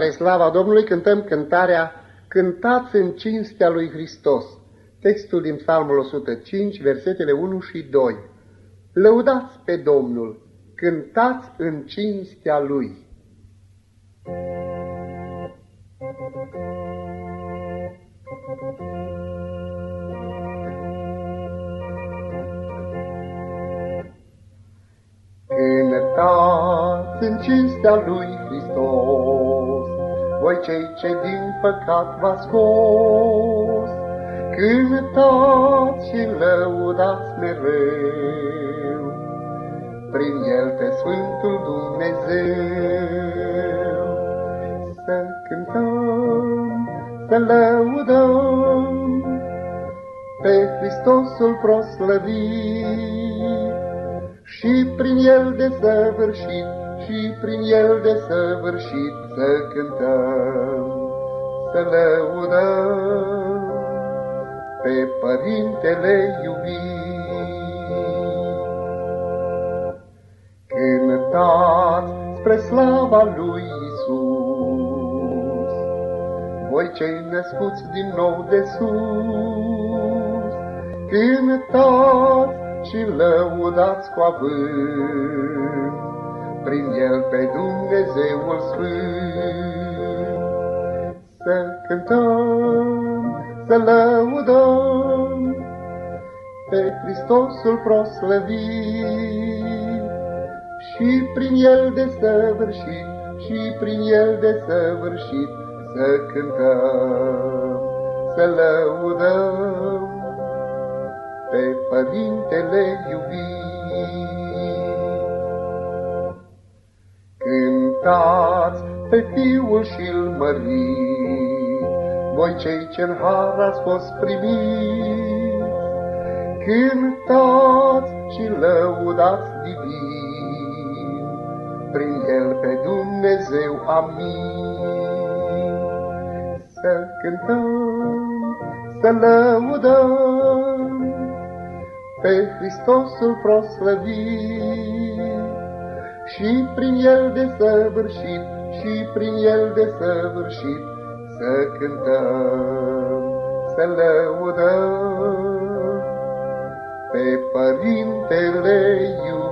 Spre slava Domnului cântăm cântarea Cântați în cinstea lui Hristos. Textul din Psalmul 105, versetele 1 și 2. Lăudați pe Domnul, cântați în cinstea Lui. Cântați în cinstea Lui Hristos, voi cei ce din păcat v-ați scos, cântați și lăudați mereu, prin El pe Sfântul Dumnezeu. Să cântăm, să lăudăm, pe Hristosul proslăvit, și prin El de săvârșit, și prin El de săvârșit să cântăm, să lăudăm pe Părintele iubit. Cântați spre slava lui Isus, voi cei născuți din nou de sus, cântați și lăudați cu avânt, prin el pe Dumnezeul Sfânt. Să cântăm, să lăudăm pe Hristosul proslăvit și prin el de săvârșit, și prin el de săvârșit să cântăm, să lăudăm pe Părintele iubit. Cântați pe Fiul și-l mărit, voi cei ce-n har ați fost primiți, Cântați și lăudați divin, prin El pe Dumnezeu, amin. Să cântăm, să lăudăm, pe Hristosul proslăvit și prin El de săvârșit, și prin El de săvârșit să cântăm, să lăudăm pe Părintele iubit.